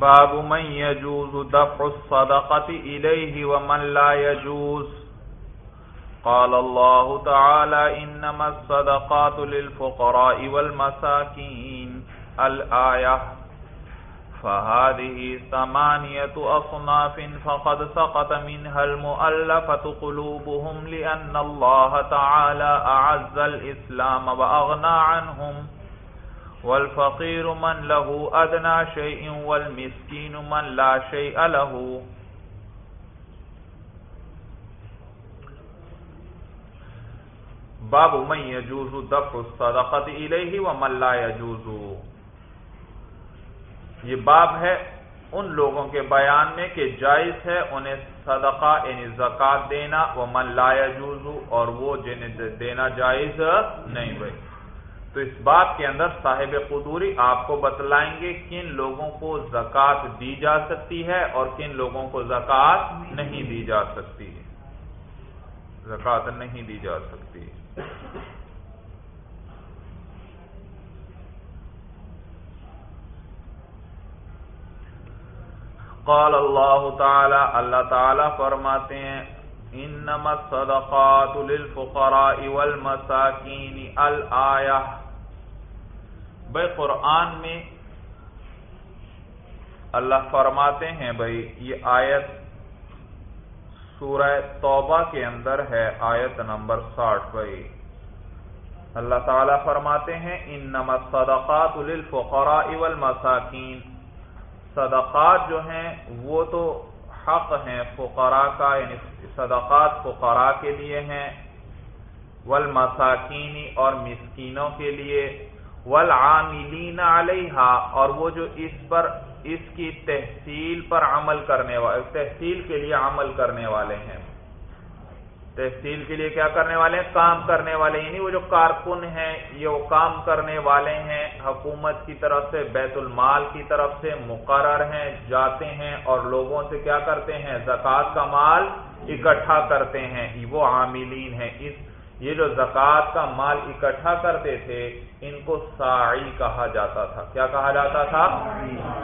باب من يجوز دفع الصدقة إليه ومن لا يجوز. قال الله تعالى إنما الصدقات للفقراء والمساكين. الآية فهذه ثمانية أصناف فقد سقط منها المؤلفة قلوبهم لأن الله تعالى أعز الإسلام وأغنى عنهم. والفقير من له أدنى شيء والمسكين من لا شيء له. باب من يجوز دفع الصدقة إليه ومن لا يجوز. یہ باب ہے ان لوگوں کے بیان میں کہ جائز ہے انہیں صدقہ یعنی زکات دینا وہ من لا يجوز اور وہ جنہیں دینا جائز نہیں بھائی. تو اس بات کے اندر صاحب قدوری آپ کو بتلائیں گے کن لوگوں کو زکوٰۃ دی جا سکتی ہے اور کن لوگوں کو زکوٰۃ نہیں دی جا سکتی زکوٰۃ نہیں دی جا سکتی۔ قال اللہ تعالی اللہ تعالی فرماتے ہیں، انما الصدقات للفقراء والمساکین الآیہ۔ بھائی قرآن میں اللہ فرماتے ہیں بھائی، یہ آیت سورہ توبہ کے اندر ہے، آیت نمبر ساٹھ بھائی۔ اللہ تعالیٰ فرماتے ہیں، انما الصدقات للفقراء والمساکین۔ صدقات جو ہیں، وہ تو حق ہیں، فقراء کا یعنی صدقات فقراء کے لیے ہیں، والمساکین اور مسکینوں کے لیے۔ والعاملین علیہا، اور وہ جو اس پر، اس کی تحصیل پر عمل کرنے والے تحصیل کے لیے عمل کرنے والے ہیں۔ تحصیل کے لیے کیا کرنے والے ہیں؟ کام کرنے والے یعنی وہ جو کارکن ہیں، یہ وہ کام کرنے والے ہیں۔ حکومت کی طرف سے، بیت المال کی طرف سے مقرر ہیں، جاتے ہیں اور لوگوں سے کیا کرتے ہیں؟ زکوٰۃ کا مال اکٹھا کرتے ہیں۔ وہ عاملین ہیں۔ اس، یہ جو زکوٰۃ کا مال اکٹھا کرتے تھے ان کو ساعی کہا جاتا تھا۔ کیا کہا جاتا تھا؟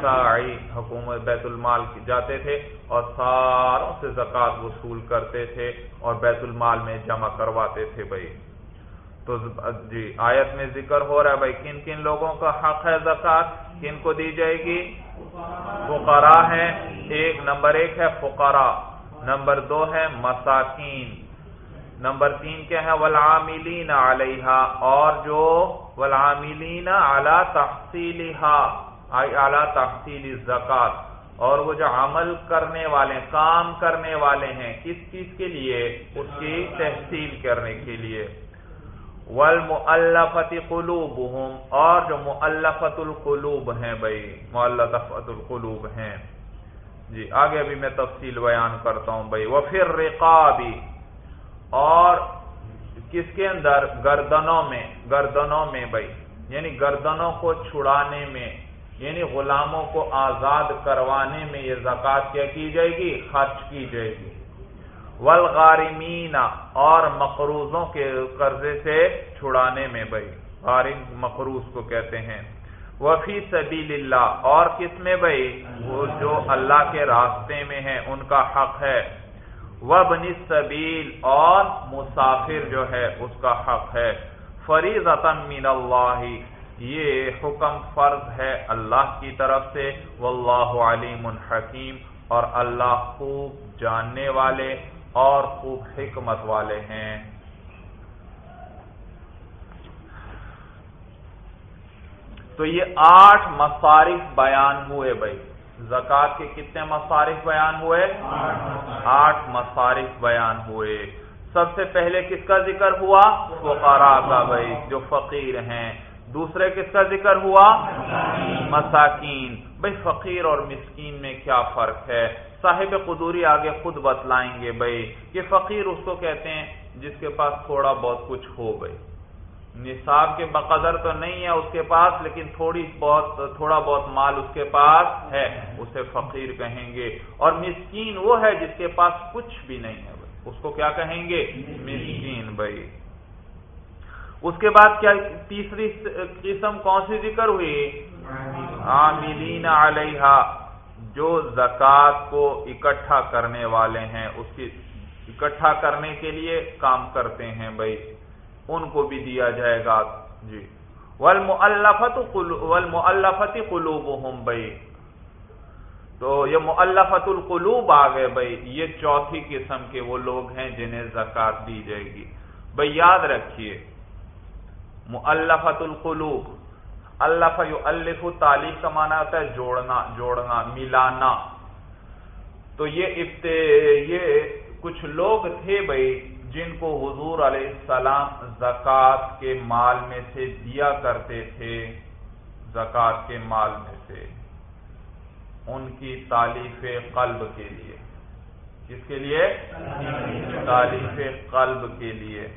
ساعی، حکومت بیت المال جاتے تھے اور ساروں سے زکوٰۃ وصول کرتے تھے اور بیت المال میں جمع کرواتے تھے بھائی۔ تو جی آیت میں ذکر ہو رہا ہے بھائی، کن کن لوگوں کا حق ہے زکوٰۃ؟ کن کو دی جائے گی؟ فقراء ہے ایک، نمبر ایک ہے فقراء، نمبر دو ہے مساکین۔ نمبر تین کیا ہے؟ ولاملین علیہ اور جو ولاملین اعلی تحصیل اعلی تحصیل زکات اور وہ جو عمل کرنے والے، کام کرنے والے ہیں، کس چیز کے لیے؟ اس کی تحصیل کرنے کے لیے۔ والمؤلفت قلوبهم اور جو مؤلفت القلوب ہیں بھائی مؤلفت القلوب ہیں۔ جی آگے ابھی میں تفصیل بیان کرتا ہوں بھائی۔ وہ پھر رقابی اور کس کے اندر؟ گردنوں میں گردنوں میں بھائی۔ یعنی گردنوں کو چھڑانے میں یعنی غلاموں کو آزاد کروانے میں یہ زکات کیا کی جائے گی؟ خرچ کی جائے گی۔ ولغارمین اور مقروضوں کے قرضے سے چھڑانے میں بھائی۔ غارم مقروض کو کہتے ہیں۔ وفی سبیل اللہ اور کس میں بھائی؟ وہ جو اللہ کے راستے میں ہیں، ان کا حق ہے۔ وبن سبیل اور مسافر جو ہے اس کا حق ہے۔ فریض من اللہ، یہ حکم فرض ہے اللہ کی طرف سے۔ واللہ علیم حکیم، اور اللہ خوب جاننے والے اور خوب حکمت والے ہیں۔ تو یہ آٹھ مصارف بیان ہوئے بھائی۔ زکات کے کتنے مصارف بیان ہوئے؟ آٹھ مصارف بیان ہوئے۔ سب سے پہلے کس کا ذکر ہوا؟ فقراء کا بھائی، جو فقیر ہیں۔ دوسرے کس کا ذکر ہوا؟ مساکین۔ بھائی، فقیر اور مسکین میں کیا فرق ہے؟ صاحب قدوری آگے خود بتلائیں گے بھائی کہ فقیر اس کو کہتے ہیں جس کے پاس تھوڑا بہت کچھ ہو بھائی۔ نصاب کے بقدر تو نہیں ہے اس کے پاس، لیکن تھوڑی بہت، تھوڑا بہت مال اس کے پاس ہے، اسے فقیر کہیں گے۔ اور مسکین وہ ہے جس کے پاس کچھ بھی نہیں ہے۔ اس کو کیا کہیں گے؟ مسکین بھائی۔ اس کے بعد کیا تیسری قسم کون سی ذکر ہوئی؟ عاملین علیہ جو زکات کو اکٹھا کرنے والے ہیں۔ اس کی اکٹھا کرنے کے لیے کام کرتے ہیں بھائی۔ ان کو بھی دیا جائے گا۔ جی۔ والمؤلفت والمؤلفت قلوبهم بھائی تو یہ مؤلفت القلوب آ گئے بھائی یہ چوتھی قسم کے وہ لوگ ہیں جنہیں زکات دی جائے گی۔ بھائی یاد رکھیے، مؤلفت القلوب، اللہ الف تعلیف کا معنی ہوتا ہے جوڑنا جوڑنا، ملانا۔ تو یہ ابت، یہ کچھ لوگ تھے بھائی جن کو حضور علیہ السلام زکوٰۃ کے مال میں سے دیا کرتے تھے، زکوٰۃ کے مال میں سے، ان کی تعلیف قلب کے لیے۔ کس کے لیے؟ تعلیف قلب کے لیے۔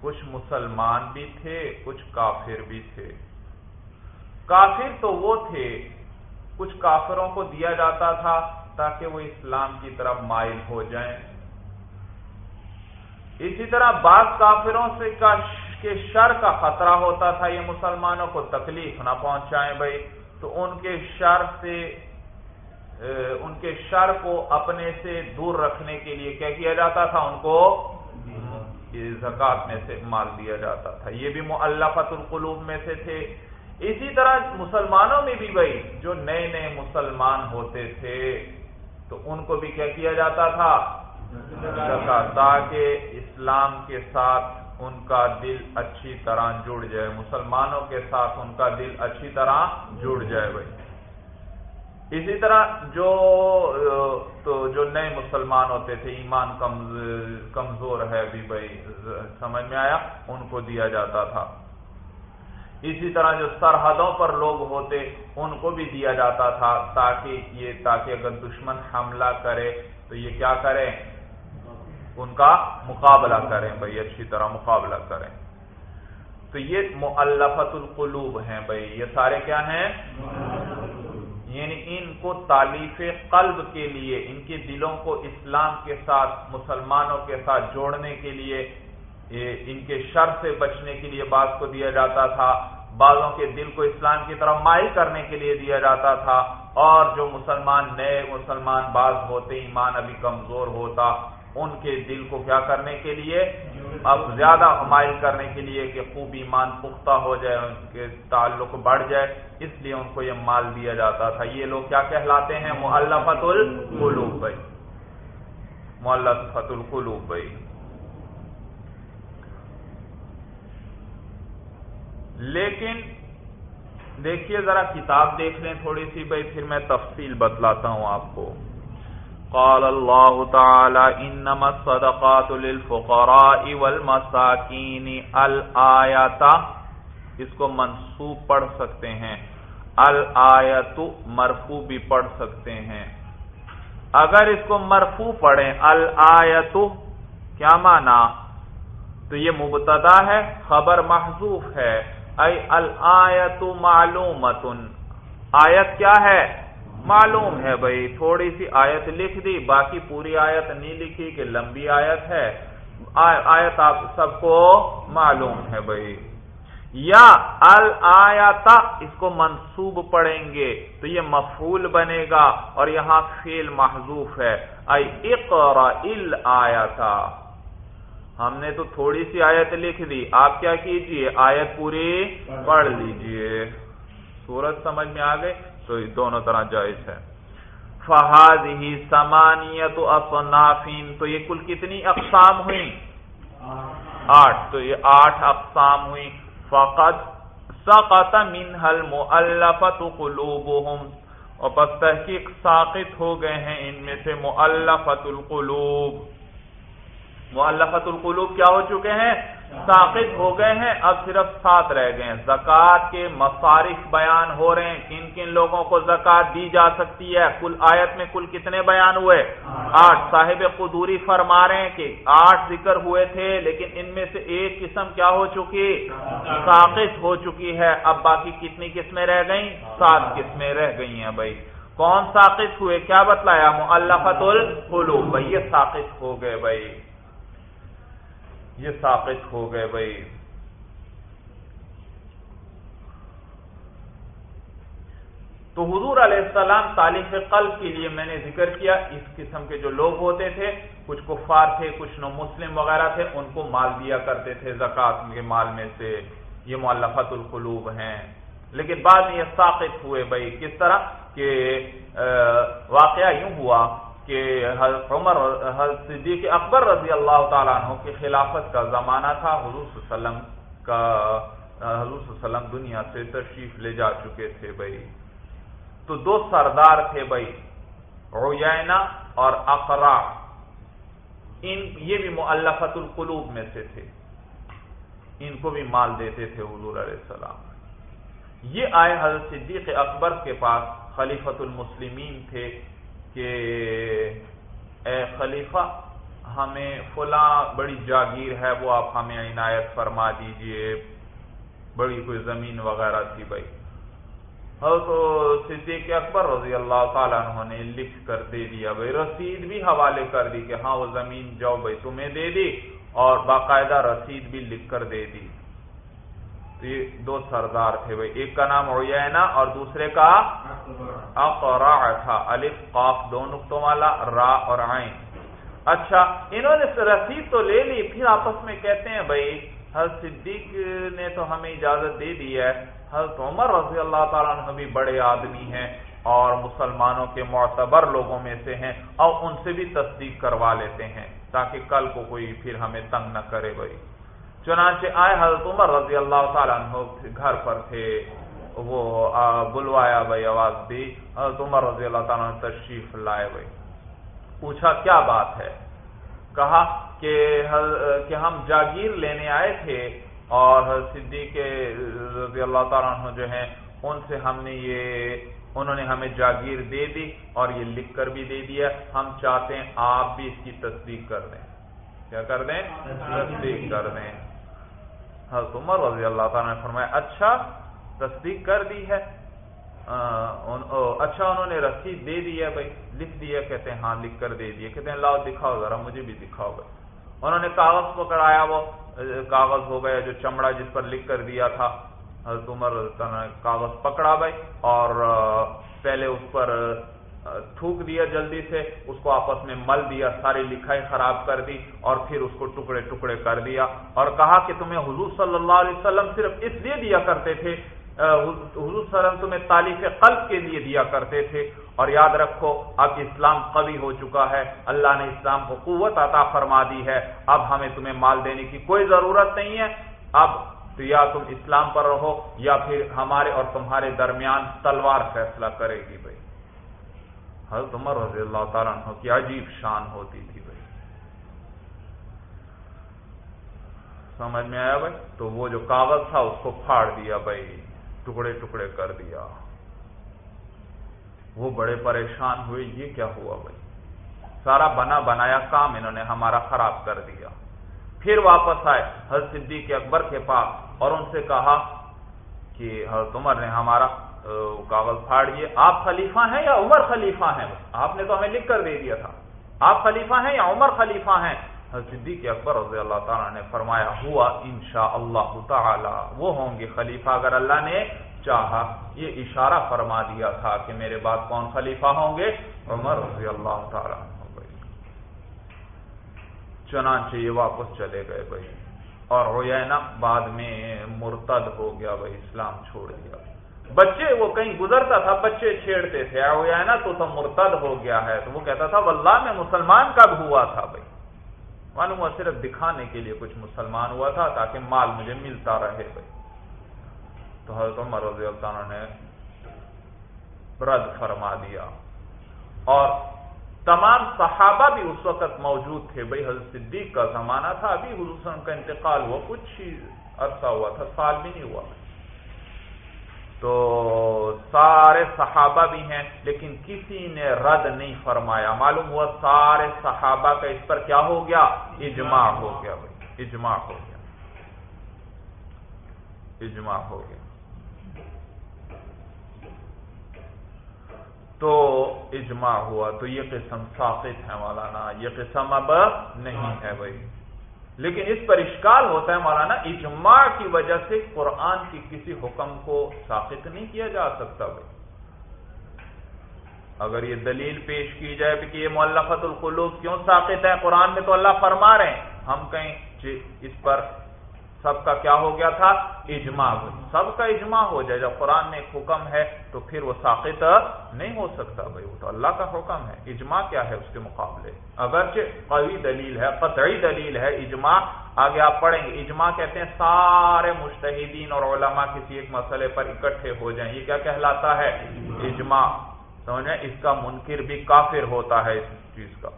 کچھ مسلمان بھی تھے، کچھ کافر بھی تھے۔ کافر تو وہ تھے، کچھ کافروں کو دیا جاتا تھا تاکہ وہ اسلام کی طرف مائل ہو جائیں۔ اسی طرح بعض کافروں سے کے شر کا خطرہ ہوتا تھا، یہ مسلمانوں کو تکلیف نہ پہنچائیں بھائی تو ان کے شر سے ان کے شر کو اپنے سے دور رکھنے کے لیے کیا کیا جاتا تھا؟ ان کو زکات میں سے مال دیا جاتا تھا۔ یہ بھی معلفت القلوب میں سے تھے۔ اسی طرح مسلمانوں میں بھی بھائی جو نئے نئے مسلمان ہوتے تھے، تو ان کو بھی کیا کیا جاتا تھا؟ تاکہ اسلام کے ساتھ ان کا دل اچھی طرح جڑ جائے، مسلمانوں کے ساتھ ان کا دل اچھی طرح جڑ جائے بھائی۔ اسی طرح جو، تو جو نئے مسلمان ہوتے تھے، ایمان کمزور ہے بھی بھائی، سمجھ میں آیا؟ ان کو دیا جاتا تھا۔ اسی طرح جو سرحدوں پر لوگ ہوتے، ان کو بھی دیا جاتا تھا تاکہ یہ، تاکہ اگر دشمن حملہ کرے تو یہ کیا کریں؟ ان کا مقابلہ کریں بھائی اچھی طرح مقابلہ کریں۔ تو یہ معلفت القلوب ہیں بھائی یہ سارے کیا ہیں؟ یعنی ان کو تعلیف قلب کے لیے، ان کے دلوں کو اسلام کے ساتھ، مسلمانوں کے ساتھ جوڑنے کے لیے ان کے شر سے بچنے کے لیے بعض کو دیا جاتا تھا، بعضوں کے دل کو اسلام کی طرف مائل کرنے کے لیے دیا جاتا تھا، اور جو مسلمان نئے مسلمان بعض ہوتے، ایمان ابھی کمزور ہوتا ان کے دل کو کیا کرنے کے لیے؟ اب زیادہ مائل کرنے کے لیے کہ خوب ایمان پختہ ہو جائے، ان کے تعلق بڑھ جائے، اس لیے ان کو یہ مال دیا جاتا تھا۔ یہ لوگ کیا کہلاتے ہیں؟ محلفت القلوب بھائی محلفت القلوب بھائی لیکن دیکھیے ذرا کتاب دیکھ لیں تھوڑی سی، بھائی، پھر میں تفصیل بتلاتا ہوں آپ کو۔ قال اللہ تعالی انما الصدقات للفقراء والمساکین الآیات اس کو منصوب پڑھ سکتے ہیں. الآیت مرفوع بھی پڑھ سکتے ہیں. اگر اس کو مرفوع پڑھیں الآیت کیا مانا تو یہ مبتدا ہے، خبر محذوف ہے. ای الآیت معلومت آیت کیا ہے؟ معلوم ہے بھائی، تھوڑی سی آیت لکھ دی، باقی پوری آیت نہیں لکھی کہ لمبی آیت ہے۔ آیت آپ سب کو معلوم ہے بھائی۔ یا الآیاتا اس کو منصوب پڑھیں گے تو یہ مفول بنے گا اور یہاں فیل محضوف ہے۔ اقرا ال ہم نے تو تھوڑی سی آیت لکھ دی۔ آپ کیا کیجیے؟ آیت پوری پڑھ لیجیے۔ سورج سمجھ میں آ گئے؟ تو یہ دونوں طرح جائز ہے فہاد ہی سمانیت اصنافین تو یہ کل کتنی اقسام ہوئی آٹھ۔ تو یہ آٹھ اقسام ہوئی فقط سقط منها المؤلفة قلوبهم۔ اور پس تحقیق ساقط ہو گئے ہیں ان میں سے مؤلفت القلوب۔ مؤلفت القلوب کیا ہو چکے ہیں؟ ساقط ہو گئے ہیں، اب صرف سات رہ گئے ہیں۔ زکوٰۃ کے مصارف بیان ہو رہے ہیں۔ کن کن لوگوں کو زکوٰۃ دی جا سکتی ہے؟ کل آیت میں کل کتنے بیان ہوئے؟ آٹھ۔ صاحب قدوری فرما رہے ہیں کہ آٹھ ذکر ہوئے تھے، لیکن ان میں سے ایک قسم کیا ہو چکی؟ ساقط ہو چکی ہے۔ اب باقی کتنی قسمیں رہ گئیں؟ سات قسمیں رہ گئی ہیں بھائی۔ کون ساقط ہوئے؟ کیا بتلایا؟ مؤلفت القلوب۔ بھائی، یہ ساقط ہو گئے بھائی۔ یہ ثابت ہو گئے بھائی۔ تو حضور علیہ السلام تالیف قلب کے لیے میں نے ذکر کیا، اس قسم کے جو لوگ ہوتے تھے، کچھ کفار تھے، کچھ نو مسلم وغیرہ تھے، ان کو مال دیا کرتے تھے زکات کے مال میں سے۔ یہ معلفت القلوب ہیں۔ لیکن بعد میں یہ ساقط ہوئے بھائی، کس طرح؟ کہ واقعہ یوں ہوا کہ حضرت عمر حضرت صدیق اکبر رضی اللہ تعالیٰ عنہ کی خلافت کا زمانہ تھا، حضور صلی اللہ علیہ وسلم کا، حضور صلی اللہ علیہ وسلم دنیا سے تشریف لے جا چکے تھے بھائی۔ تو دو سردار تھے بھائی روینا اور اقرا۔ ان، یہ بھی معلفت القلوب میں سے تھے۔ ان کو بھی مال دیتے تھے حضور علیہ السلام۔ یہ آئے حضرت صدیق اکبر کے پاس خلیفت المسلمین تھے۔ کہ اے خلیفہ، ہمیں فلاں بڑی جاگیر ہے، وہ آپ ہمیں عنایت فرما دیجیے۔ بڑی کوئی زمین وغیرہ تھی بھائی۔ حضرت صدیق اکبر رضی اللہ تعالیٰ عنہ نے لکھ کر دے دیا۔ بھائی، رسید بھی حوالے کر دی کہ ہاں وہ زمین جاؤ بھائی، تمہیں دے دی۔ اور باقاعدہ رسید بھی لکھ کر دے دی۔ تو یہ دو سردار تھے۔ بھائی ایک کا نام اوینا اور دوسرے کا اقرا تھا الف، قاف، دو نقطوں والا، را اور عین۔ اچھا انہوں نے رسید تو لے لی، پھر آپس میں کہتے ہیں، بھائی، حضرت صدیق نے تو ہمیں اجازت دے دی ہے۔ حضرت عمر رضی اللہ تعالیٰ عنہ بھی بڑے آدمی ہیں اور مسلمانوں کے معتبر لوگوں میں سے ہیں اور ان سے بھی تصدیق کروا لیتے ہیں تاکہ کل کو کوئی پھر ہمیں تنگ نہ کرے، بھائی۔ چنانچہ آئے حضرت عمر رضی اللہ تعالیٰ عنہ گھر پر تھے، وہ بلوایا بھائی آواز دی، حضرت عمر رضی اللہ تعالیٰ عنہ تشریف لائے بھائی پوچھا، کیا بات ہے؟ کہا کہ ہم جاگیر لینے آئے تھے اور صدیق رضی اللہ تعالیٰ عنہ جو ہیں، ان سے ہم نے یہ، انہوں نے ہمیں جاگیر دے دی اور یہ لکھ کر بھی دے دیا۔ ہم چاہتے ہیں آپ بھی اس کی تصدیق کر دیں۔ کیا کر دیں؟ تصدیق کر دیں۔ حضرت عمر رضی اللہ تعالیٰ نے فرمایا اچھا تصدیق کر دی ہے۔ اچھا انہوں نے رسید دے دی ہے بھائی، لکھ دیا کہتے ہیں ہاں لکھ کر دے دیے کہتے ہیں، لاؤ، دکھاؤ، ذرا مجھے بھی دکھاؤ بھائی۔ انہوں نے کاغذ پکڑایا، وہ کاغذ ہو گیا جو چمڑا جس پر لکھ کر دیا تھا۔ حضرت عمر نے کاغذ پکڑا بھائی، اور پہلے اس پر تھوک دیا جلدی سے، اس کو آپس میں مل دیا، ساری لکھائی خراب کر دی اور پھر اس کو ٹکڑے ٹکڑے کر دیا اور کہا کہ تمہیں حضور صلی اللہ علیہ وسلم صرف اس لیے دیا کرتے تھے حضور صلی اللہ علیہ وسلم تمہیں تعلیف قلب کے لیے دیا کرتے تھے۔ اور یاد رکھو، اب اسلام قوی ہو چکا ہے، اللہ نے اسلام کو قوت عطا فرما دی ہے۔ اب ہمیں تمہیں مال دینے کی کوئی ضرورت نہیں ہے۔ اب تو یا تم اسلام پر رہو یا پھر ہمارے اور تمہارے درمیان تلوار فیصلہ کرے گی بھائی۔ حضرت عمر رضی اللہ تعالیٰ عنہ کی عجیب شان ہوتی تھی بھائی۔ سمجھ میں آیا بھائی؟ تو وہ جو کاغذ تھا اس کو پھاڑ دیا بھائی، ٹکڑے ٹکڑے کر دیا۔ وہ بڑے پریشان ہوئے، یہ کیا ہوا بھائی؟ سارا بنا بنایا کام انہوں نے ہمارا خراب کر دیا۔ پھر واپس آئے حضرت صدیق اکبر کے پاس اور ان سے کہا کہ حضرت عمر نے ہمارا کاغذ پھاڑ دیے آپ خلیفہ ہیں یا عمر خلیفہ ہیں؟ آپ نے تو ہمیں لکھ کر دے دیا تھا۔ آپ خلیفہ ہیں یا عمر خلیفہ ہیں؟ صدیق اکبر رضی اللہ تعالیٰ نے فرمایا، ہوا انشاء اللہ تعالی، وہ ہوں گے خلیفہ۔ اگر اللہ نے چاہا، یہ اشارہ فرما دیا تھا کہ میرے بعد کون خلیفہ ہوں گے؟ عمر رضی اللہ تعالیٰ۔ چنانچہ یہ واپس چلے گئے بھائی۔ اور روینا بعد میں مرتد ہو گیا بھائی، اسلام چھوڑ دیا۔ بچے وہ کہیں گزرتا تھا، بچے چھیڑتے تھے روینا تو تو مرتد ہو گیا ہے۔ تو وہ کہتا تھا، واللہ میں مسلمان کب ہوا تھا بھائی؟ معلوم ہوا صرف دکھانے کے لیے کچھ مسلمان ہوا تھا تاکہ مال مجھے ملتا رہے بھائی۔ تو حضرت عمر رضی اللہ عنہ نے رد فرما دیا۔ اور تمام صحابہ بھی اس وقت موجود تھے بھائی۔ حضرت صدیق کا زمانہ تھا، ابھی حضور وسلم کا انتقال ہوا، کچھ ہی عرصہ ہوا تھا، سال بھی نہیں ہوا۔ تو سارے صحابہ بھی ہیں، لیکن کسی نے رد نہیں فرمایا۔ معلوم ہوا سارے صحابہ کا اس پر کیا ہو گیا؟ اجماع ہو گیا بھائی۔ اجماع ہو گیا۔ اجماع ہو گیا۔ تو اجماع ہوا۔ تو یہ قسم ساقط ہے مولانا، یہ قسم اب نہیں ہے بھائی۔ لیکن اس پر اشکال ہوتا ہے مولانا، اجماع کی وجہ سے قرآن کی کسی حکم کو ساخت نہیں کیا جا سکتا بھائی۔ اگر یہ دلیل پیش کی جائے کہ یہ معلفت القلوب کیوں ساخت ہے؟ قرآن میں تو اللہ فرما رہے ہیں۔ ہم کہیں جی، اس پر سب کا کیا ہو گیا تھا؟ اجماع سب کا اجماع ہو جائے۔ جب قرآن میں ایک حکم ہے تو پھر وہ ساقط نہیں ہو سکتا بھائی۔ وہ تو اللہ کا حکم ہے۔ اجماع کیا ہے اس کے مقابلے؟ اگرچہ قوی دلیل ہے، قطعی دلیل ہے اجماع۔ آگے آپ پڑھیں گے۔ اجماع کہتے ہیں سارے مشتحدین اور علماء کسی ایک مسئلے پر اکٹھے ہو جائیں۔ یہ کیا کہلاتا ہے؟ اجماع۔ سمجھیں اس کا منکر بھی کافر ہوتا ہے اس چیز کا۔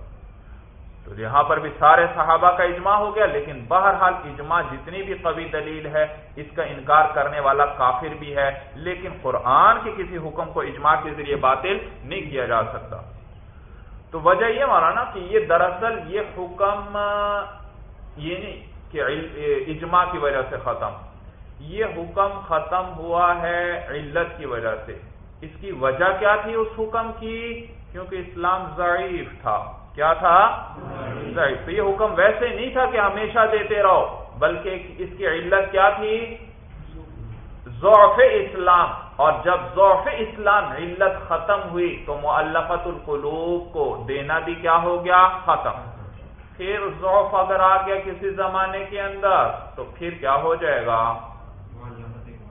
تو یہاں پر بھی سارے صحابہ کا اجماع ہو گیا، لیکن بہرحال اجماع جتنی بھی قوی دلیل ہے، اس کا انکار کرنے والا کافر بھی ہے، لیکن قرآن کے کسی حکم کو اجماع کے ذریعے باطل نہیں کیا جا سکتا۔ تو وجہ یہ مولانا کہ یہ دراصل یہ حکم یہ نہیں کہ اجماع کی وجہ سے ختم۔ یہ حکم ختم ہوا ہے علت کی وجہ سے۔ اس کی وجہ کیا تھی اس حکم کی؟ کیونکہ اسلام ضعیف تھا۔ کیا تھا؟ تو یہ حکم ویسے نہیں تھا کہ ہمیشہ دیتے رہو، بلکہ اس کی علت کیا تھی؟ ضعف اسلام. اور جب ضعف اسلام علت ختم ہوئی، تو معلفت القلوب کو دینا بھی کیا ہو گیا؟ ختم. پھر ضعف اگر آ گیا کسی زمانے کے اندر، تو پھر کیا ہو جائے گا؟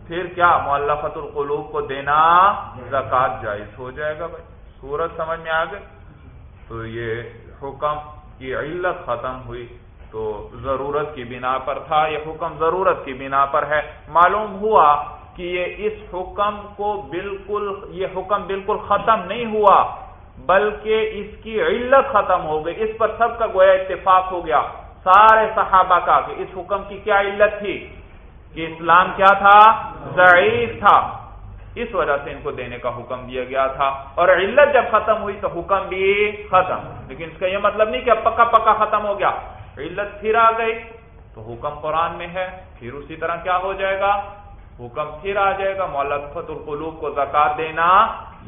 پھر کیا؟ معلفت القلوب کو دینا زکات جائز ہو جائے گا بھائی. سورج سمجھ میں آ گئے؟ تو یہ حکم کی علت ختم ہوئی تو ضرورت کی بنا پر تھا، یہ حکم ضرورت کی بنا پر ہے۔ معلوم ہوا کہ یہ اس حکم کو بالکل، یہ حکم بالکل ختم نہیں ہوا، بلکہ اس کی علت ختم ہو گئی۔ اس پر سب کا گویا اتفاق ہو گیا، سارے صحابہ کا، کہ اس حکم کی کیا علت تھی؟ کہ اسلام کیا تھا؟ ضعیف تھا۔ اس وجہ سے ان کو دینے کا حکم دیا گیا تھا اور علت جب ختم ہوئی تو حکم بھی ختم لیکن اس کا یہ مطلب نہیں کہ اب پکا پکا ختم ہو گیا علت پھر آ گئی تو حکم قرآن میں ہے پھر اسی طرح کیا ہو جائے گا حکم پھر آ جائے گا مولفت القلوب کو زکات دینا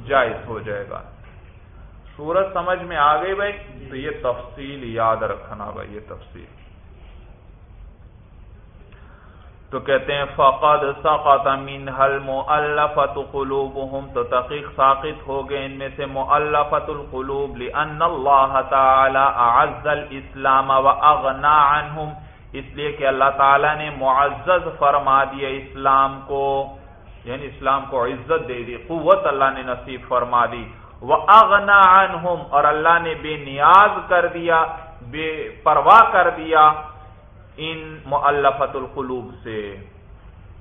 جائز ہو جائے گا سورج سمجھ میں آ گئی بھائی تو یہ تفصیل یاد رکھنا بھائی، یہ تفصیل۔ تو کہتے ہیں، فقد سقط منها المؤلفه قلوبهم۔ تو تحقیق ساقط ہو گئے ان میں سے مؤلفه القلوب لان الله تعالی اعز الاسلام واغنى عنهم۔ اس لیے کہ اللہ تعالی نے معزز فرما دیا اسلام کو یعنی اسلام کو عزت دے دی، قوت اللہ نے نصیب فرما دی۔ واغنى عنهم اور اللہ نے بے نیاز کر دیا، بے پرواہ کر دیا۔ ان معلفت القلوب سے۔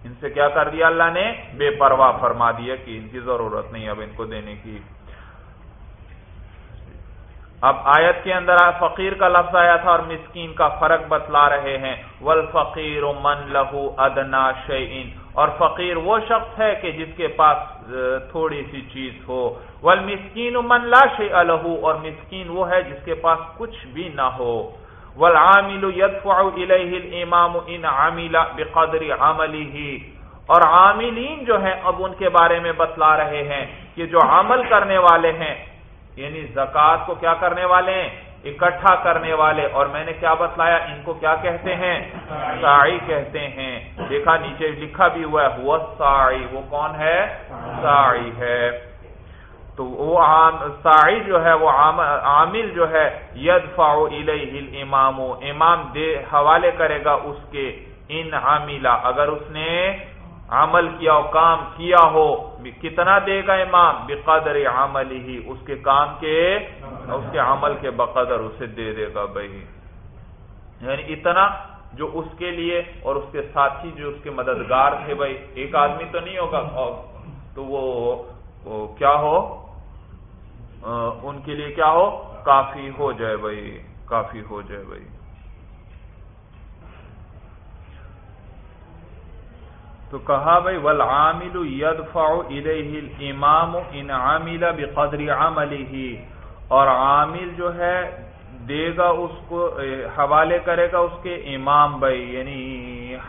ان سے کیا کر دیا اللہ نے؟ بے پرواہ فرما دیا کہ ان کی ضرورت نہیں اب ان کو دینے کی۔ اب آیت کے اندر فقیر کا لفظ آیا تھا اور مسکین کا فرق بتلا رہے ہیں۔ ول فقیر من لہو ادنا شعین اور فقیر وہ شخص ہے کہ جس کے پاس تھوڑی سی چیز ہو۔ ول مسکین من لا شی الہو اور مسکین وہ ہے جس کے پاس کچھ بھی نہ ہو۔ والعامل يدفع اليه الامام ان عمل بقدر عمله۔ اور عاملین جو ہیں اب ان کے بارے میں بتلا رہے ہیں کہ جو عمل کرنے والے ہیں یعنی زکات کو کیا کرنے والے ہیں؟ اکٹھا کرنے والے۔ اور میں نے کیا بتلایا؟ ان کو کیا کہتے ہیں؟ سائی کہتے ہیں۔ دیکھا، نیچے لکھا بھی ہوا ہے وہ سائی وہ کون ہے؟ سائی ہے۔ تو وہ سائی جو ہے، وہ عامل جو ہے، یدفع الیہ الامام، امام دے حوالے کرے گا اس کے ان عاملہ۔ اگر اس نے عمل کیا ہو، کام کیا ہو کتنا دے گا امام؟ بقدر عمل ہی اس کے کام کے، اس کے عمل کے بقدر اسے دے دے گا بھائی۔ یعنی اتنا جو اس کے لیے اور اس کے ساتھی جو اس کے مددگار تھے بھائی۔ ایک آدمی تو نہیں ہوگا۔ تو وہ کیا ہو؟ ان کے لیے کیا ہو؟ کافی ہو جائے بھائی، کافی ہو جائے بھائی۔ تو کہا بھائی ول عامل ید فاؤ امام ان عامل بقدر عمله اور عامل جو ہے، دے گا اس کو، حوالے کرے گا اس کے امام بھائی یعنی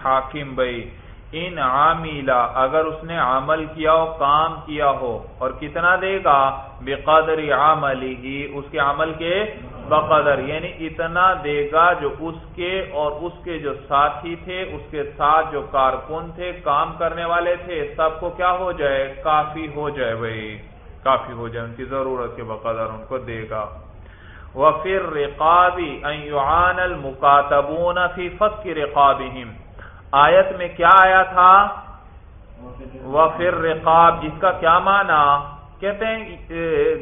حاکم بھائی۔ ان عاملہ اگر اس نے عمل کیا ہو، کام کیا ہو، اور کتنا دے گا؟ بقدر عمل ہی اس کے عمل کے بقدر یعنی اتنا دے گا جو اس کے اور اس کے جو ساتھی تھے، اس کے ساتھ جو کارکن تھے، کام کرنے والے تھے، سب کو کیا ہو جائے؟ کافی ہو جائے بھائی، کافی ہو جائے، ان کی ضرورت کے بقدر ان کو دے گا۔ وفر رقابی ان المکاتبون فی فک رقابہم۔ آیت میں کیا آیا تھا؟ وفر رقاب، جس کا کیا معنی؟ کہتے ہیں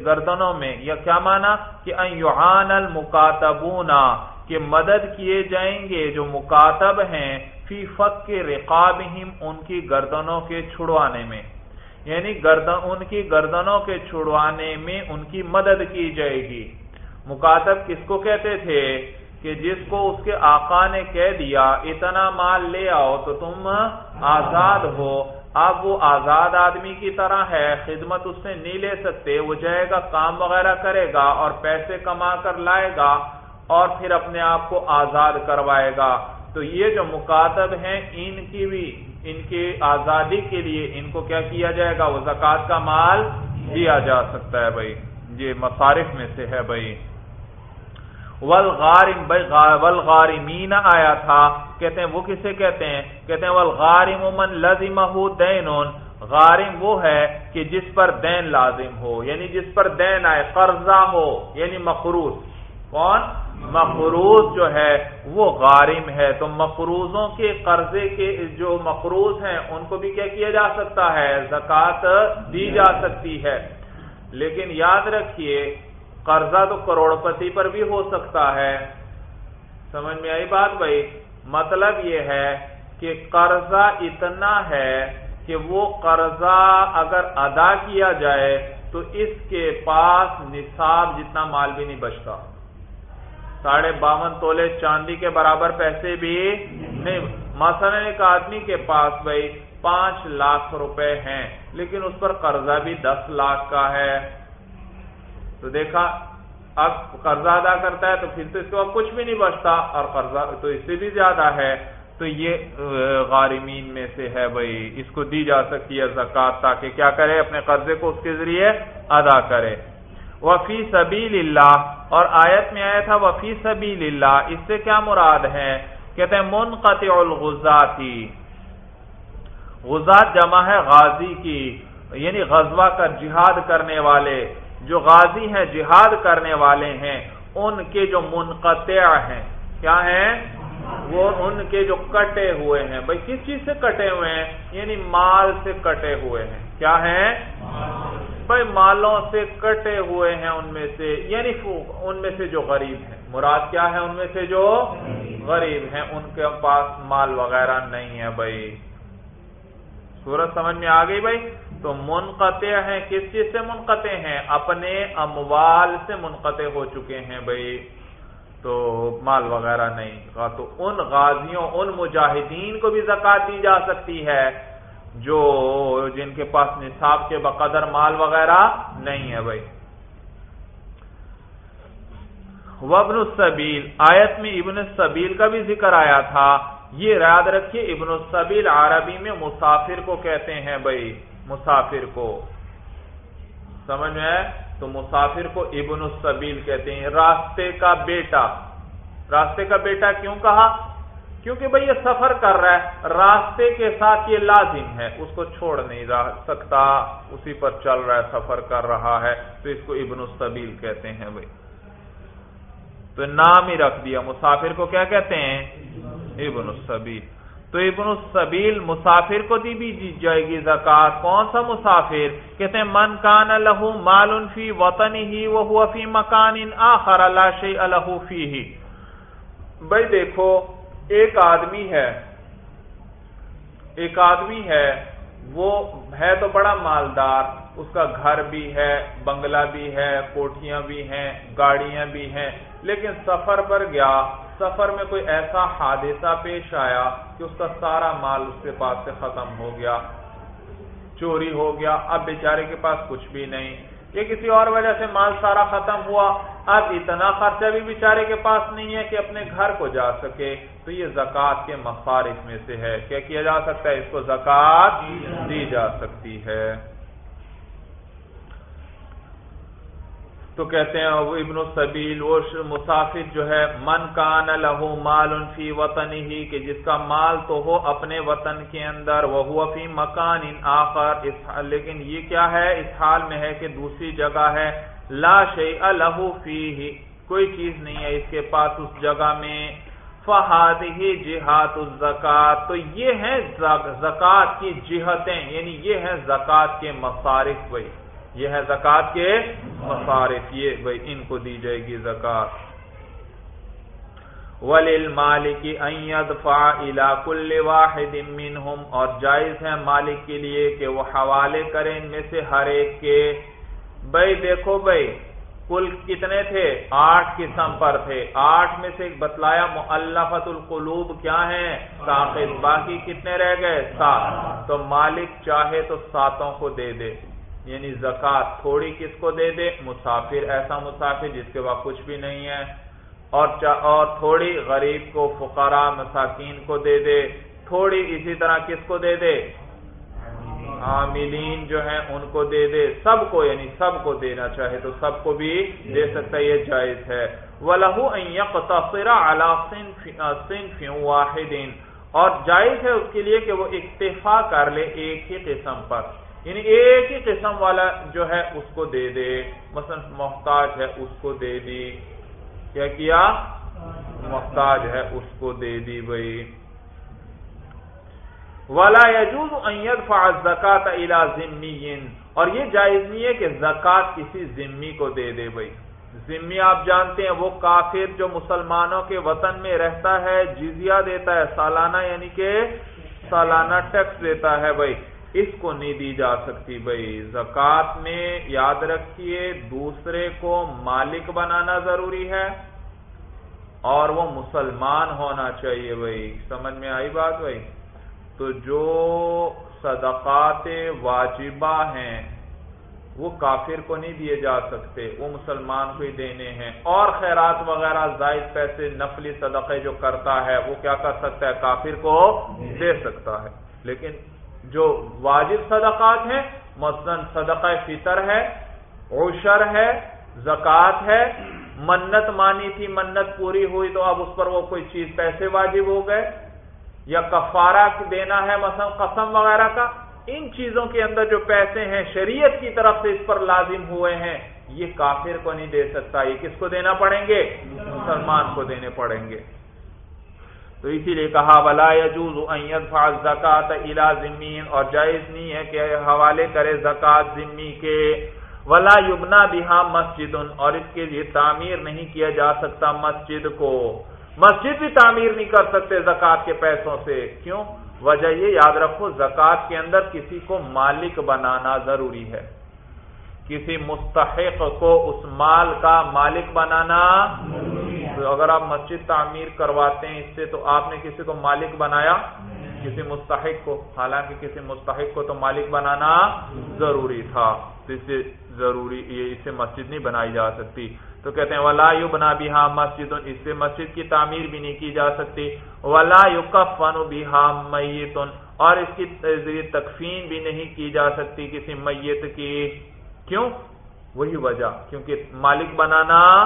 گردنوں میں، یا کیا مانا کہ ان المکاتبون کہ مدد کیے جائیں گے جو مکاتب ہیں، فی فق کے رقابہم، ان کی گردنوں کے چھڑوانے میں۔ یعنی گردن ان کی گردنوں کے چھڑوانے میں ان کی مدد کی جائے گی۔ مکاتب کس کو کہتے تھے؟ کہ جس کو اس کے آقا نے کہہ دیا، اتنا مال لے آؤ تو تم آزاد ہو۔ اب وہ آزاد آدمی کی طرح ہے، خدمت اس سے نہیں لے سکتے، وہ جائے گا، کام وغیرہ کرے گا اور پیسے کما کر لائے گا اور پھر اپنے آپ کو آزاد کروائے گا۔ تو یہ جو مکاتب ہیں، ان کی بھی، ان کی آزادی کے لیے ان کو کیا کیا جائے گا؟ وہ زکوٰۃ کا مال دیا جا سکتا ہے بھائی۔ یہ مصارف میں سے ہے بھائی۔ ولغارم بھائی ولغارمین آیا تھا۔ کہتے ہیں، وہ کسے کہتے ہیں؟ کہتے ہیں ولغارم من لازمہ دین غارم وہ ہے کہ جس پر دین لازم ہو یعنی جس پر دین آئے، قرضہ ہو یعنی مقروض۔ کون؟ مقروض جو ہے، وہ غارم ہے۔ تو مقروضوں کے قرضے کے جو مقروض ہیں، ان کو بھی کیا کیا جا سکتا ہے؟ زکوٰۃ دی جا سکتی ہے۔ لیکن یاد رکھیے قرضہ تو کروڑ پتی پر بھی ہو سکتا ہے۔ سمجھ میں آئی بات بھائی؟ مطلب یہ ہے کہ قرضہ اتنا ہے کہ وہ قرضہ اگر ادا کیا جائے تو اس کے پاس نصاب جتنا مال بھی نہیں بچتا۔ ساڑھے باون تولے چاندی کے برابر پیسے بھی نہیں۔ مثلا ایک آدمی کے پاس بھائی پانچ لاکھ روپے ہیں، لیکن اس پر قرضہ بھی دس لاکھ کا ہے۔ تو دیکھا، اب قرضہ ادا کرتا ہے تو پھر تو اس کے بعد کچھ بھی نہیں بچتا اور قرضہ تو اس سے بھی زیادہ ہے۔ تو یہ غارمین میں سے ہے بھائی، اس کو دی جا سکتی ہے زکات تاکہ کیا کرے، اپنے قرضے کو اس کے ذریعے ادا کرے۔ وفی سبیل اللہ اور آیت میں آیا تھا وفی سبیل اللہ اس سے کیا مراد ہے؟ کہتے ہیں منقطع الغزاتی غزات جمع ہے غازی کی یعنی غزوہ کا جہاد کرنے والے۔ جو غازی ہیں، جہاد کرنے والے ہیں، ان کے جو منقطع ہیں، کیا ہیں؟ وہ ان کے جو کٹے ہوئے ہیں۔ بھائی، کس چیز سے کٹے ہوئے ہیں؟ یعنی مال سے کٹے ہوئے ہیں۔ کیا ہیں؟ بھائی، مالوں سے کٹے ہوئے ہیں ان میں سے۔ یعنی ان میں سے جو غریب ہیں۔ مراد کیا ہے ان میں سے جو غریب ہیں؟ ان کے پاس مال وغیرہ نہیں ہے، بھائی۔ سورج سمجھ میں آ گئی، بھائی؟ تو منقطع ہیں، کس چیز سے منقطع ہیں؟ اپنے اموال سے منقطع ہو چکے ہیں بھائی۔ تو مال وغیرہ نہیں۔ ہاں، تو ان غازیوں، ان مجاہدین کو بھی زکات دی جا سکتی ہے، جو جن کے پاس نصاب کے بقدر مال وغیرہ نہیں ہے بھائی۔ وبن السبیل، آیت میں ابن السبیل کا بھی ذکر آیا تھا۔ یہ یاد رکھیے، ابن السبیل عربی میں مسافر کو کہتے ہیں بھائی۔ مسافر کو۔ سمجھ میں؟ تو مسافر کو ابن السبیل کہتے ہیں۔ راستے کا بیٹا۔ راستے کا بیٹا کیوں کہا؟ کیونکہ بھئی یہ سفر کر رہا ہے۔ راستے کے ساتھ یہ لازم ہے۔ اس کو چھوڑ نہیں سکتا۔ اسی پر چل رہا ہے، سفر کر رہا ہے۔ تو اس کو ابن السبیل کہتے ہیں بھائی۔ تو نام ہی رکھ دیا۔ مسافر کو کیا کہتے ہیں؟ ابن السبیل۔ تو ابن السبیل مسافر کو دی بھی جی جائے گی زکات کون سا مسافر؟ کہتے ہیں، من کان لہو مال فی وطن ہی وہ فی مکان آخر اللہ شی الح فی ہی بھائی دیکھو، ایک آدمی ہے، ایک آدمی ہے، وہ ہے تو بڑا مالدار، اس کا گھر بھی ہے، بنگلہ بھی ہے کوٹیاں بھی ہیں، گاڑیاں بھی ہیں، لیکن سفر پر گیا۔ سفر میں کوئی ایسا حادثہ پیش آیا کہ اس کا سارا مال اس کے پاس سے ختم ہو گیا، چوری ہو گیا، اب بیچارے کے پاس کچھ بھی نہیں۔ یہ کسی اور وجہ سے مال سارا ختم ہوا۔ اب اتنا خرچہ بھی بیچارے کے پاس نہیں ہے کہ اپنے گھر کو جا سکے۔ تو یہ زکوٰۃ کے مفارف میں سے ہے۔ کیا کیا جا سکتا ہے؟ اس کو زکوٰۃ دی جا سکتی ہے۔ تو کہتے ہیں وہ ابن السبیل، وہ مسافر جو ہے، من کان لہو مال فی وطن ہی کہ جس کا مال تو ہو اپنے وطن کے اندر وہ ہوا فی مکان ان آخر لیکن یہ کیا ہے؟ اس حال میں ہے کہ دوسری جگہ ہے۔ لا شیء لہو فی کوئی چیز نہیں ہے اس کے پاس اس جگہ میں۔ فہاد ہی جہاد الزکات، تو یہ ہیں زکات کی جہتیں یعنی یہ ہیں زکات کے مصارف بھائی یہ ہے زکات کے مصارف، یہ بھائی ان کو دی جائے گی زکات ولیل مالک الا کل واحد منہم اور جائز ہے مالک کے لیے کہ وہ حوالے کریں ان میں سے ہر ایک کے۔ بھائی دیکھو بھائی، کل کتنے تھے؟ آٹھ قسم پر تھے۔ آٹھ میں سے بتلایا مؤلفت القلوب کیا ہیں؟ ساقب باقی کتنے رہ گئے؟ سات۔ تو مالک چاہے تو ساتوں کو دے دے۔ یعنی زکات تھوڑی کس کو دے دے؟ مسافر، ایسا مسافر جس کے بعد کچھ بھی نہیں ہے۔ اور اور تھوڑی غریب کو، فقراء، مساکین کو دے دے۔ تھوڑی اسی طرح کس کو دے دے؟ عاملین جو ہیں ان کو دے دے۔ سب کو یعنی سب کو دینا چاہے تو سب کو بھی دے سکتا ہے، یہ جائز ہے۔ وَلَهُ أَن يَقْتَصِرَ عَلَى صِنْفٍ وَاحِدٍ۔ اور جائز ہے اس کے لیے کہ وہ اکتفا کر لے ایک ہی قسم پر۔ یعنی ایک ہی قسم والا جو ہے اس کو دے دے، مثلا محتاج ہے اس کو دے دی، کیا کیا؟ محتاج ہے اس کو دے دی بھائی۔ ولا یجوز زکات الا ذمی اور یہ جائز نہیں ہے کہ زکات کسی ذمی کو دے دے بھائی۔ ذمی آپ جانتے ہیں، وہ کافر جو مسلمانوں کے وطن میں رہتا ہے، جزیہ دیتا ہے، سالانہ یعنی کہ سالانہ ٹیکس دیتا ہے بھائی۔ اس کو نہیں دی جا سکتی بھائی۔ زکات میں یاد رکھیے، دوسرے کو مالک بنانا ضروری ہے اور وہ مسلمان ہونا چاہیے بھائی۔ سمجھ میں آئی بات بھائی؟ تو جو صدقات واجبہ ہیں، وہ کافر کو نہیں دیے جا سکتے، وہ مسلمان کو ہی دینے ہیں۔ اور خیرات وغیرہ، زائد پیسے، نفلی صدقے جو کرتا ہے، وہ کیا کر سکتا ہے؟ کافر کو دے سکتا ہے۔ لیکن جو واجب صدقات ہیں، مثلا صدقہ فطر ہے، عشر ہے، زکوٰۃ ہے، منت مانی تھی، منت پوری ہوئی تو اب اس پر وہ کوئی چیز پیسے واجب ہو گئے یا کفارہ دینا ہے، مثلا قسم وغیرہ کا، ان چیزوں کے اندر جو پیسے ہیں، شریعت کی طرف سے اس پر لازم ہوئے ہیں، یہ کافر کو نہیں دے سکتا، یہ کس کو دینا پڑیں گے؟ مسلمان کو دینے پڑیں گے۔ تو اسی لیے کہا، ولا يجوز ان يدفع الزکات الى ذمین اور جائز نہیں ہے کہ حوالے کرے زکات ذمی کے۔ ولا یبنا بها مسجد اور اس کے لیے تعمیر نہیں کیا جا سکتا مسجد کو۔ مسجد بھی تعمیر نہیں کر سکتے زکات کے پیسوں سے۔ کیوں؟ وجہ یہ یاد رکھو زکات کے اندر کسی کو مالک بنانا ضروری ہے۔ کسی مستحق کو اس مال کا مالک بنانا اگر آپ مسجد تعمیر کرواتے ہیں اس سے تو آپ نے کسی کو مالک بنایا؟ کسی مستحق کو۔ حالانکہ کسی مستحق کو تو مالک بنانا ضروری تھا۔ تو اس سے ضروری یہ اس سے مسجد نہیں بنائی جا سکتی۔ تو کہتے ہیں، ولا یو بنا بھی ہاں مسجد۔ اس سے مسجد کی تعمیر بھی نہیں کی جا سکتی۔ ولا یو کفن بھی ہاں میتن اور اس کی تکفین بھی نہیں کی جا سکتی کسی میت کی۔ کیوں؟ وہی وجہ، کیونکہ مالک بنانا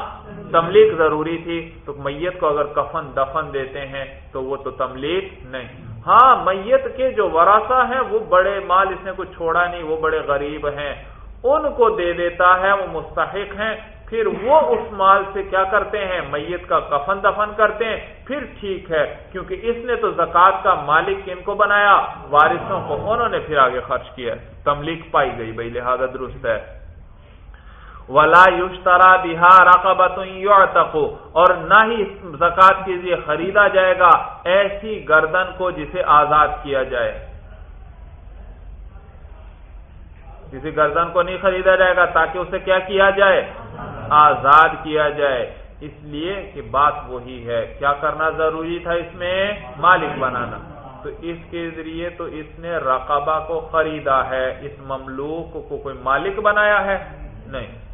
تملیغ ضروری تھی، تو میت کو اگر کفن، دفن دیتے ہیں، تو وہ تو تملیغ نہیں۔ ہاں میت کے جو ورثہ ہیں، وہ بڑے مال اس نے کچھ چھوڑا نہیں، وہ بڑے غریب ہیں۔ ان کو دے دیتا ہے، وہ مستحق ہیں۔ پھر وہ اس مال سے کیا کرتے ہیں؟ میت کا کفن، دفن کرتے ہیں۔ پھر ٹھیک ہے، کیونکہ اس نے تو زکات کا مالک کن کو بنایا؟ وارثوں کو۔ انہوں نے پھر آگے خرچ کیا تملیغ پائی گئی بھائی، لہٰذا درست ہے۔ ولا یوشترا بہار رقبت اور نہ ہی زکات کے لیے خریدا جائے گا، ایسی گردن کو جسے آزاد کیا جائے۔ کسی گردن کو نہیں خریدا جائے گا، تاکہ اسے کیا کیا جائے؟ آزاد کیا جائے۔ اس لیے کہ بات وہی ہے، کیا کرنا ضروری تھا اس میں؟ مالک بنانا۔ تو اس کے ذریعے تو اس نے رقبہ کو خریدا ہے، اس مملوک کو کوئی مالک بنایا ہے؟ نہیں۔